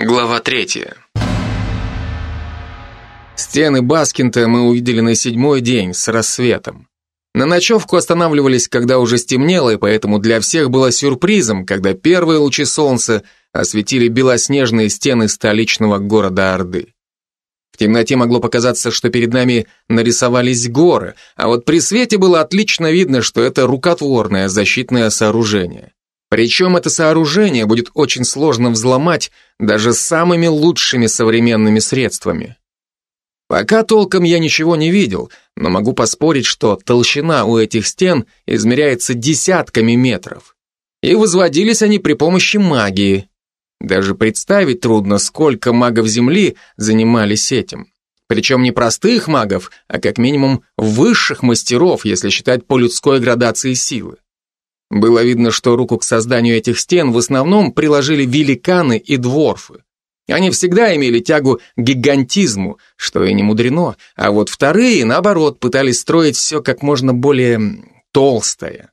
Глава третья. Стены Баскинта мы увидели на седьмой день с рассветом. На ночевку останавливались, когда уже стемнело, и поэтому для всех было сюрпризом, когда первые лучи солнца осветили белоснежные стены столичного города Орды. В темноте могло показаться, что перед нами нарисовались горы, а вот при свете было отлично видно, что это рукотворное защитное сооружение. Причем это сооружение будет очень сложно взломать даже самыми лучшими современными средствами. Пока толком я ничего не видел, но могу поспорить, что толщина у этих стен измеряется десятками метров. И возводились они при помощи магии. Даже представить трудно, сколько магов Земли занимались этим. Причем не простых магов, а как минимум высших мастеров, если считать по людской градации силы. Было видно, что руку к созданию этих стен в основном приложили великаны и дворфы. Они всегда имели тягу к гигантизму, что и не мудрено, а вот вторые, наоборот, пытались строить все как можно более толстое.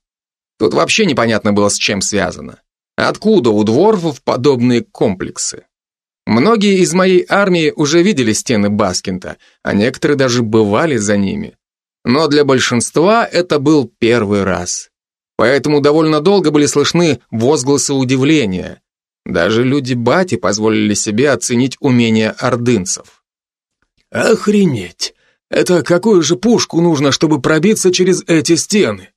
Тут вообще непонятно было, с чем связано. Откуда у дворфов подобные комплексы? Многие из моей армии уже видели стены Баскинта, а некоторые даже бывали за ними. Но для большинства это был первый раз. Поэтому довольно долго были слышны возгласы удивления. Даже люди Бати позволили себе оценить умения ордынцев. «Охренеть! Это какую же пушку нужно, чтобы пробиться через эти стены?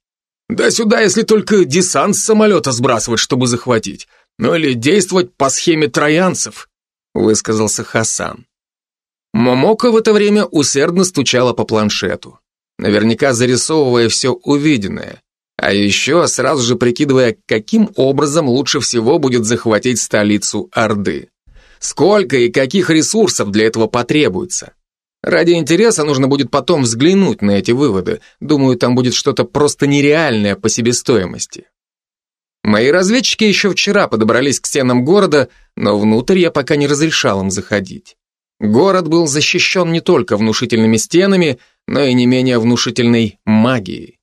Да сюда, если только десант с самолета сбрасывать, чтобы захватить. Ну или действовать по схеме троянцев», высказался Хасан. Момока в это время усердно стучала по планшету, наверняка зарисовывая все увиденное. А еще сразу же прикидывая, каким образом лучше всего будет захватить столицу Орды. Сколько и каких ресурсов для этого потребуется. Ради интереса нужно будет потом взглянуть на эти выводы. Думаю, там будет что-то просто нереальное по себестоимости. Мои разведчики еще вчера подобрались к стенам города, но внутрь я пока не разрешал им заходить. Город был защищен не только внушительными стенами, но и не менее внушительной магией.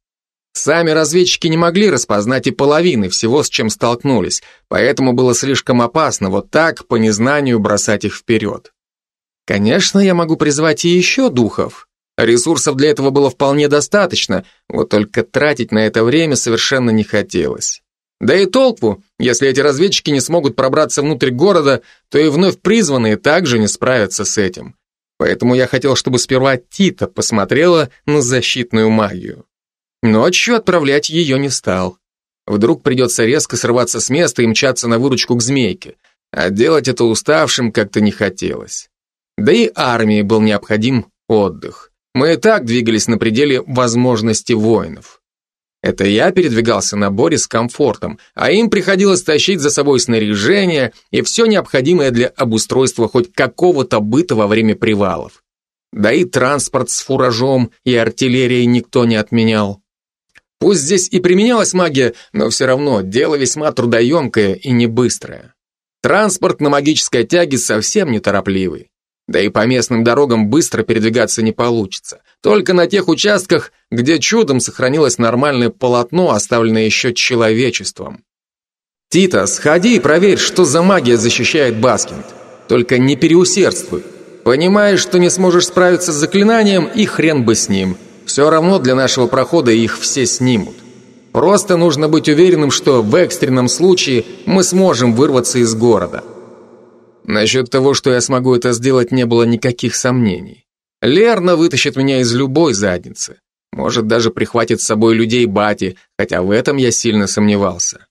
Сами разведчики не могли распознать и половины всего, с чем столкнулись, поэтому было слишком опасно вот так, по незнанию, бросать их вперед. Конечно, я могу призвать и еще духов. Ресурсов для этого было вполне достаточно, вот только тратить на это время совершенно не хотелось. Да и толку, если эти разведчики не смогут пробраться внутрь города, то и вновь призванные также не справятся с этим. Поэтому я хотел, чтобы сперва Тита посмотрела на защитную магию. Ночью отправлять ее не стал. Вдруг придется резко срываться с места и мчаться на выручку к змейке, а делать это уставшим как-то не хотелось. Да и армии был необходим отдых. Мы и так двигались на пределе возможностей воинов. Это я передвигался на Боре с комфортом, а им приходилось тащить за собой снаряжение и все необходимое для обустройства хоть какого-то быта во время привалов. Да и транспорт с фуражом и артиллерией никто не отменял. Пусть здесь и применялась магия, но все равно дело весьма трудоемкое и не быстрое. Транспорт на магической тяге совсем неторопливый. Да и по местным дорогам быстро передвигаться не получится. Только на тех участках, где чудом сохранилось нормальное полотно, оставленное еще человечеством. Тита, сходи и проверь, что за магия защищает Баскинд. Только не переусердствуй. Понимаешь, что не сможешь справиться с заклинанием, и хрен бы с ним. Все равно для нашего прохода их все снимут. Просто нужно быть уверенным, что в экстренном случае мы сможем вырваться из города. Насчет того, что я смогу это сделать, не было никаких сомнений. Лерна вытащит меня из любой задницы. Может, даже прихватит с собой людей Бати, хотя в этом я сильно сомневался.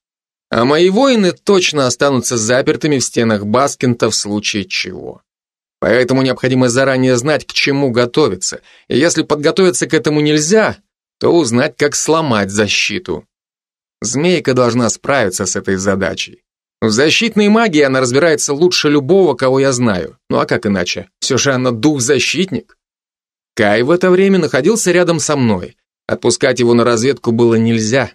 А мои воины точно останутся запертыми в стенах Баскинта в случае чего. Поэтому необходимо заранее знать, к чему готовиться. И если подготовиться к этому нельзя, то узнать, как сломать защиту. Змейка должна справиться с этой задачей. В защитной магии она разбирается лучше любого, кого я знаю. Ну а как иначе? Все же она дух-защитник. Кай в это время находился рядом со мной. Отпускать его на разведку было нельзя.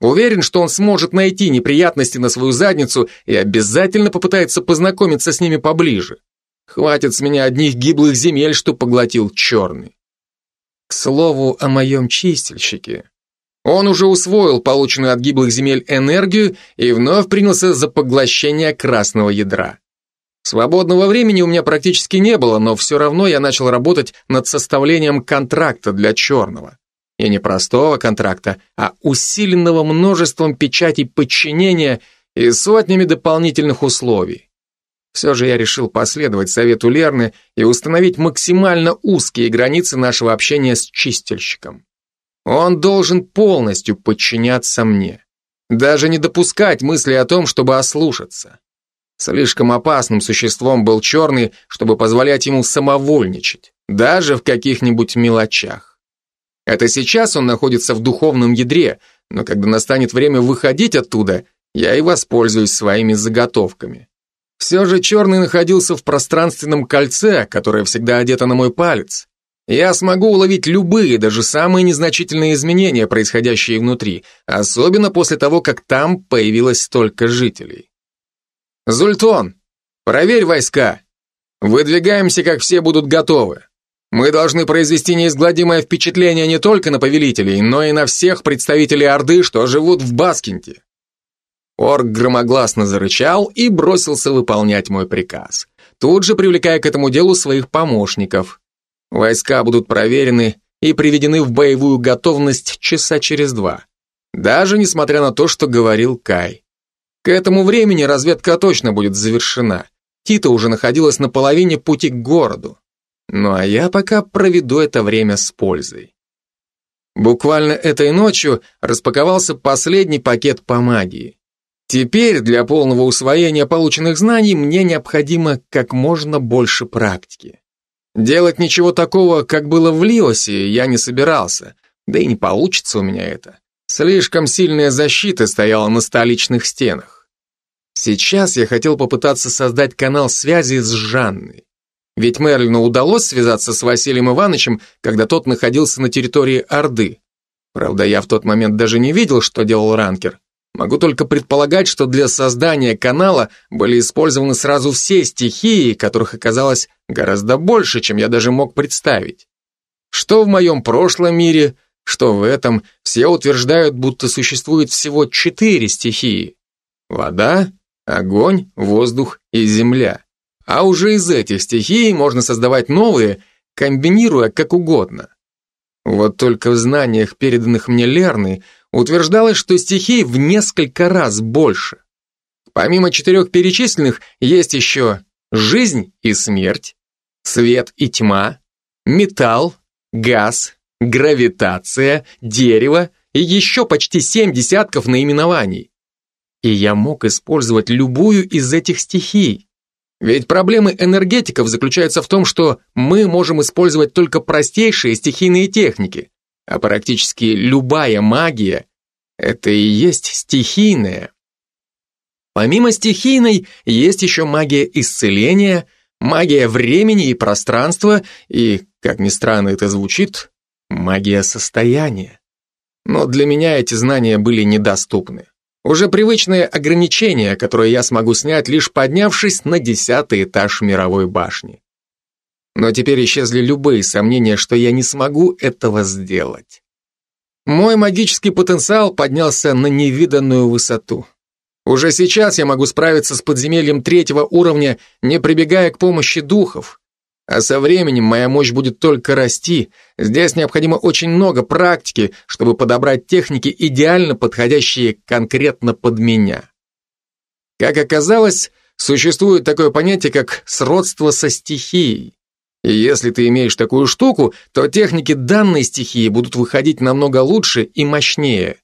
Уверен, что он сможет найти неприятности на свою задницу и обязательно попытается познакомиться с ними поближе. Хватит с меня одних гиблых земель, что поглотил черный. К слову о моем чистильщике. Он уже усвоил полученную от гиблых земель энергию и вновь принялся за поглощение красного ядра. Свободного времени у меня практически не было, но все равно я начал работать над составлением контракта для черного. И не простого контракта, а усиленного множеством печатей подчинения и сотнями дополнительных условий. Все же я решил последовать совету Лерны и установить максимально узкие границы нашего общения с чистильщиком. Он должен полностью подчиняться мне. Даже не допускать мысли о том, чтобы ослушаться. Слишком опасным существом был черный, чтобы позволять ему самовольничать, даже в каких-нибудь мелочах. Это сейчас он находится в духовном ядре, но когда настанет время выходить оттуда, я и воспользуюсь своими заготовками. Все же черный находился в пространственном кольце, которое всегда одето на мой палец. Я смогу уловить любые, даже самые незначительные изменения, происходящие внутри, особенно после того, как там появилось столько жителей. Зультон, проверь войска. Выдвигаемся, как все будут готовы. Мы должны произвести неизгладимое впечатление не только на повелителей, но и на всех представителей Орды, что живут в Баскинте. Орк громогласно зарычал и бросился выполнять мой приказ, тут же привлекая к этому делу своих помощников. Войска будут проверены и приведены в боевую готовность часа через два, даже несмотря на то, что говорил Кай. К этому времени разведка точно будет завершена. Тита уже находилась на половине пути к городу. Ну а я пока проведу это время с пользой. Буквально этой ночью распаковался последний пакет по магии. Теперь для полного усвоения полученных знаний мне необходимо как можно больше практики. Делать ничего такого, как было в Лиосе, я не собирался, да и не получится у меня это. Слишком сильная защита стояла на столичных стенах. Сейчас я хотел попытаться создать канал связи с Жанной. Ведь Мерлину удалось связаться с Василием Ивановичем, когда тот находился на территории Орды. Правда, я в тот момент даже не видел, что делал ранкер. Могу только предполагать, что для создания канала были использованы сразу все стихии, которых оказалось гораздо больше, чем я даже мог представить. Что в моем прошлом мире – что в этом все утверждают, будто существует всего четыре стихии. Вода, огонь, воздух и земля. А уже из этих стихий можно создавать новые, комбинируя как угодно. Вот только в знаниях, переданных мне Лерной, утверждалось, что стихий в несколько раз больше. Помимо четырех перечисленных, есть еще жизнь и смерть, свет и тьма, металл, газ, гравитация, дерево и еще почти семь десятков наименований. И я мог использовать любую из этих стихий. Ведь проблемы энергетиков заключаются в том, что мы можем использовать только простейшие стихийные техники, а практически любая магия – это и есть стихийная. Помимо стихийной, есть еще магия исцеления, магия времени и пространства и, как ни странно это звучит, Магия состояния. Но для меня эти знания были недоступны. Уже привычные ограничения, которые я смогу снять, лишь поднявшись на десятый этаж мировой башни. Но теперь исчезли любые сомнения, что я не смогу этого сделать. Мой магический потенциал поднялся на невиданную высоту. Уже сейчас я могу справиться с подземельем третьего уровня, не прибегая к помощи духов, а со временем моя мощь будет только расти. Здесь необходимо очень много практики, чтобы подобрать техники, идеально подходящие конкретно под меня. Как оказалось, существует такое понятие, как сродство со стихией. И если ты имеешь такую штуку, то техники данной стихии будут выходить намного лучше и мощнее.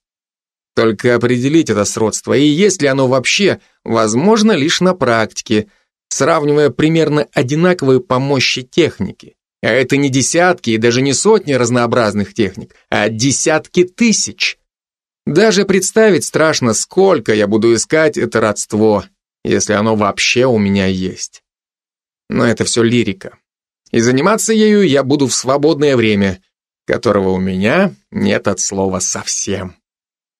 Только определить это сродство, и есть ли оно вообще, возможно лишь на практике – сравнивая примерно одинаковые по мощи техники. А это не десятки и даже не сотни разнообразных техник, а десятки тысяч. Даже представить страшно, сколько я буду искать это родство, если оно вообще у меня есть. Но это все лирика. И заниматься ею я буду в свободное время, которого у меня нет от слова совсем.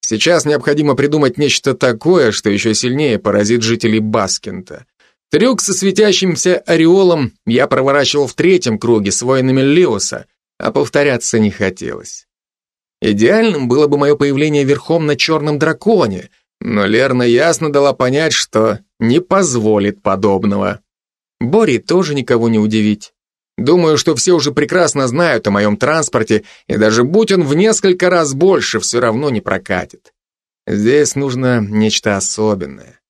Сейчас необходимо придумать нечто такое, что еще сильнее поразит жителей Баскинта. Трюк со светящимся ореолом я проворачивал в третьем круге с воинами Леоса, а повторяться не хотелось. Идеальным было бы мое появление верхом на черном драконе, но Лерна ясно дала понять, что не позволит подобного. Бори тоже никого не удивить. Думаю, что все уже прекрасно знают о моем транспорте, и даже будь он в несколько раз больше, все равно не прокатит. Здесь нужно нечто особенное.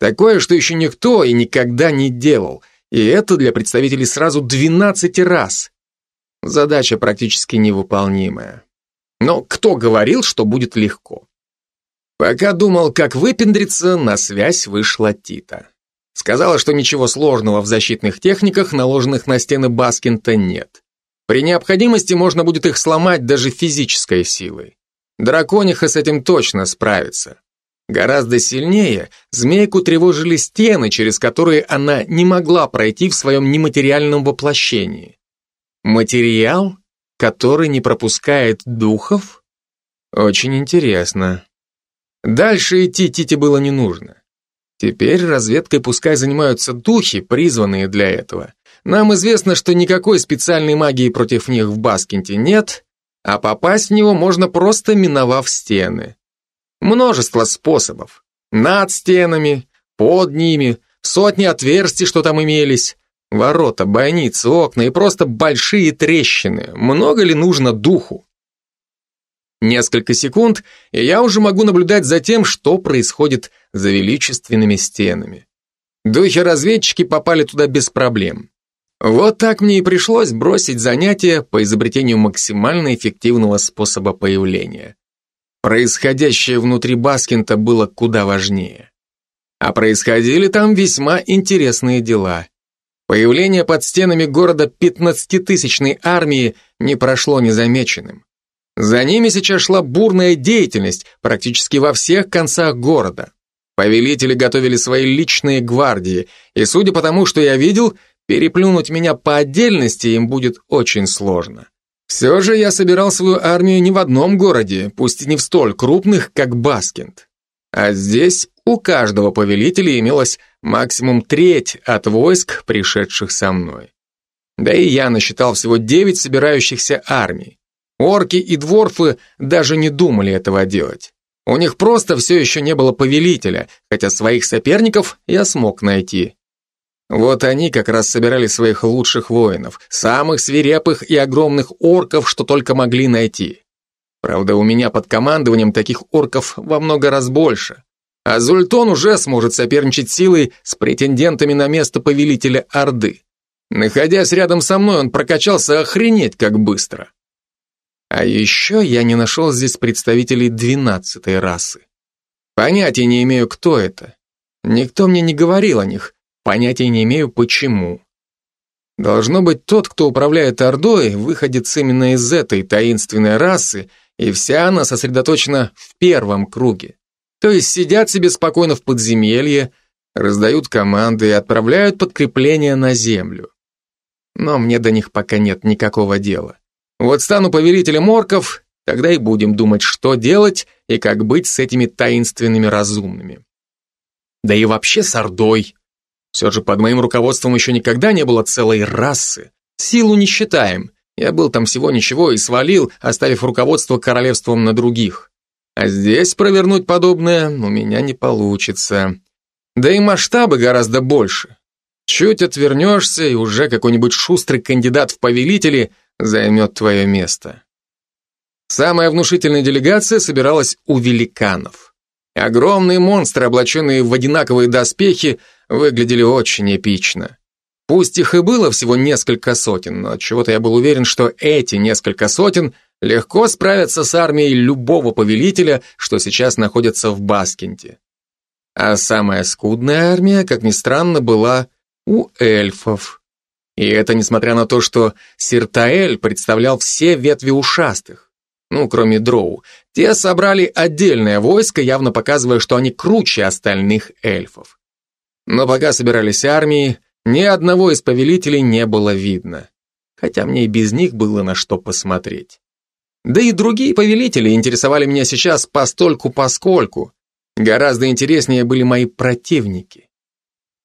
Такое, что еще никто и никогда не делал, и это для представителей сразу 12 раз. Задача практически невыполнимая. Но кто говорил, что будет легко? Пока думал, как выпендриться, на связь вышла Тита. Сказала, что ничего сложного в защитных техниках, наложенных на стены Баскинта, нет. При необходимости можно будет их сломать даже физической силой. Дракониха с этим точно справится. Гораздо сильнее змейку тревожили стены, через которые она не могла пройти в своем нематериальном воплощении. Материал, который не пропускает духов? Очень интересно. Дальше идти Тите было не нужно. Теперь разведкой пускай занимаются духи, призванные для этого. Нам известно, что никакой специальной магии против них в Баскинте нет, а попасть в него можно просто миновав стены. Множество способов. Над стенами, под ними, сотни отверстий, что там имелись. Ворота, бойницы, окна и просто большие трещины. Много ли нужно духу? Несколько секунд, и я уже могу наблюдать за тем, что происходит за величественными стенами. Духи-разведчики попали туда без проблем. Вот так мне и пришлось бросить занятия по изобретению максимально эффективного способа появления. Происходящее внутри Баскинта было куда важнее. А происходили там весьма интересные дела. Появление под стенами города 15-тысячной армии не прошло незамеченным. За ними сейчас шла бурная деятельность практически во всех концах города. Повелители готовили свои личные гвардии, и судя по тому, что я видел, переплюнуть меня по отдельности им будет очень сложно. Все же я собирал свою армию не в одном городе, пусть и не в столь крупных, как Баскинд. А здесь у каждого повелителя имелось максимум треть от войск, пришедших со мной. Да и я насчитал всего девять собирающихся армий. Орки и дворфы даже не думали этого делать. У них просто все еще не было повелителя, хотя своих соперников я смог найти. Вот они как раз собирали своих лучших воинов, самых свирепых и огромных орков, что только могли найти. Правда, у меня под командованием таких орков во много раз больше. А Зультон уже сможет соперничать силой с претендентами на место повелителя Орды. Находясь рядом со мной, он прокачался охренеть как быстро. А еще я не нашел здесь представителей двенадцатой расы. Понятия не имею, кто это. Никто мне не говорил о них, понятия не имею, почему. Должно быть, тот, кто управляет Ордой, выходит именно из этой таинственной расы, и вся она сосредоточена в первом круге. То есть сидят себе спокойно в подземелье, раздают команды и отправляют подкрепления на землю. Но мне до них пока нет никакого дела. Вот стану повелителем орков, тогда и будем думать, что делать и как быть с этими таинственными разумными. Да и вообще с Ордой. Все же под моим руководством еще никогда не было целой расы. Силу не считаем. Я был там всего ничего и свалил, оставив руководство королевством на других. А здесь провернуть подобное у меня не получится. Да и масштабы гораздо больше. Чуть отвернешься, и уже какой-нибудь шустрый кандидат в повелители займет твое место. Самая внушительная делегация собиралась у великанов. Огромные монстры, облаченные в одинаковые доспехи, выглядели очень эпично. Пусть их и было всего несколько сотен, но чего-то я был уверен, что эти несколько сотен легко справятся с армией любого повелителя, что сейчас находится в Баскинте. А самая скудная армия, как ни странно, была у эльфов. И это несмотря на то, что Сиртаэль представлял все ветви ушастых. Ну, кроме дроу. Те собрали отдельное войско, явно показывая, что они круче остальных эльфов. Но пока собирались армии, ни одного из повелителей не было видно. Хотя мне и без них было на что посмотреть. Да и другие повелители интересовали меня сейчас постольку-поскольку. Гораздо интереснее были мои противники.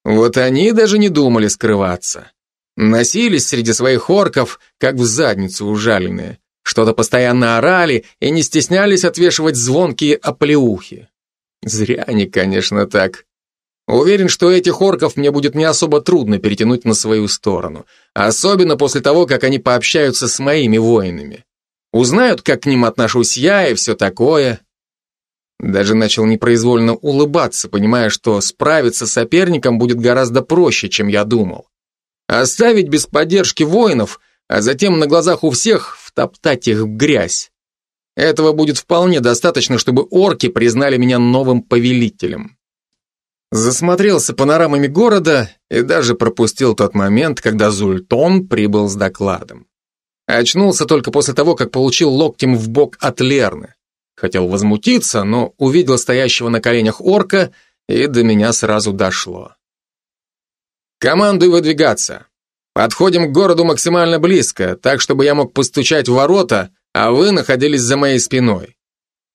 Вот они даже не думали скрываться. Носились среди своих орков, как в задницу ужаленные. Что-то постоянно орали и не стеснялись отвешивать звонкие оплеухи. Зря они, конечно, так. Уверен, что этих орков мне будет не особо трудно перетянуть на свою сторону. Особенно после того, как они пообщаются с моими воинами. Узнают, как к ним отношусь я и все такое. Даже начал непроизвольно улыбаться, понимая, что справиться с соперником будет гораздо проще, чем я думал. Оставить без поддержки воинов, а затем на глазах у всех втоптать их в грязь. Этого будет вполне достаточно, чтобы орки признали меня новым повелителем. Засмотрелся панорамами города и даже пропустил тот момент, когда Зультон прибыл с докладом. Очнулся только после того, как получил локтем в бок от Лерны. Хотел возмутиться, но увидел стоящего на коленях орка, и до меня сразу дошло. Командуй выдвигаться. Подходим к городу максимально близко, так, чтобы я мог постучать в ворота, а вы находились за моей спиной.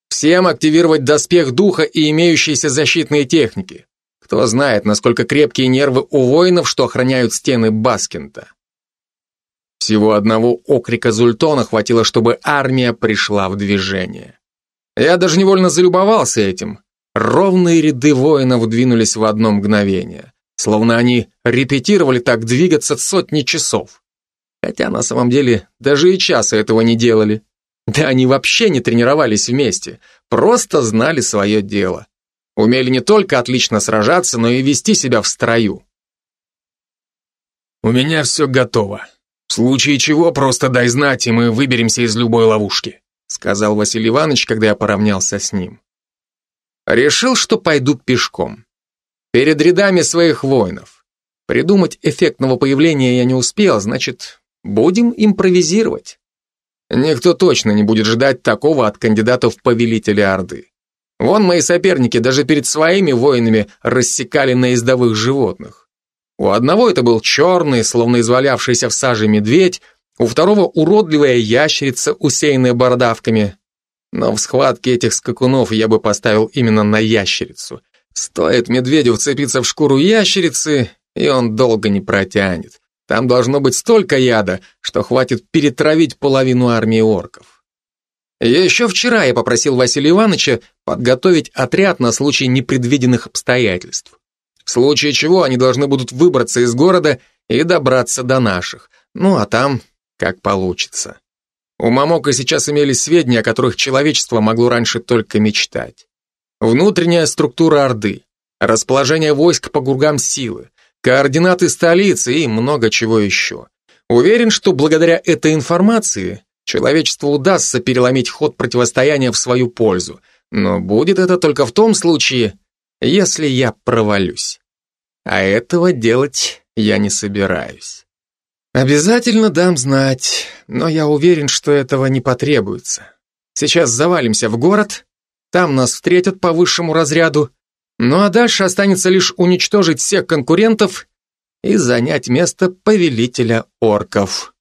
Всем активировать доспех духа и имеющиеся защитные техники. Кто знает, насколько крепкие нервы у воинов, что охраняют стены Баскинта. Всего одного окрика Зультона хватило, чтобы армия пришла в движение. Я даже невольно залюбовался этим. Ровные ряды воинов двинулись в одно мгновение словно они репетировали так двигаться сотни часов. Хотя на самом деле даже и часа этого не делали. Да они вообще не тренировались вместе, просто знали свое дело. Умели не только отлично сражаться, но и вести себя в строю. «У меня все готово. В случае чего просто дай знать, и мы выберемся из любой ловушки», сказал Василий Иванович, когда я поравнялся с ним. Решил, что пойду пешком. Перед рядами своих воинов. Придумать эффектного появления я не успел, значит, будем импровизировать. Никто точно не будет ждать такого от кандидатов в повелители Орды. Вон мои соперники даже перед своими воинами рассекали на ездовых животных. У одного это был черный, словно извалявшийся в саже медведь, у второго уродливая ящерица, усеянная бородавками. Но в схватке этих скакунов я бы поставил именно на ящерицу. Стоит медведю вцепиться в шкуру ящерицы, и он долго не протянет. Там должно быть столько яда, что хватит перетравить половину армии орков. Еще вчера я попросил Василия Ивановича подготовить отряд на случай непредвиденных обстоятельств. В случае чего они должны будут выбраться из города и добраться до наших. Ну а там как получится. У Мамока сейчас имелись сведения, о которых человечество могло раньше только мечтать. Внутренняя структура Орды, расположение войск по кругам силы, координаты столицы и много чего еще. Уверен, что благодаря этой информации человечеству удастся переломить ход противостояния в свою пользу, но будет это только в том случае, если я провалюсь. А этого делать я не собираюсь. Обязательно дам знать, но я уверен, что этого не потребуется. Сейчас завалимся в город, там нас встретят по высшему разряду. Ну а дальше останется лишь уничтожить всех конкурентов и занять место повелителя орков.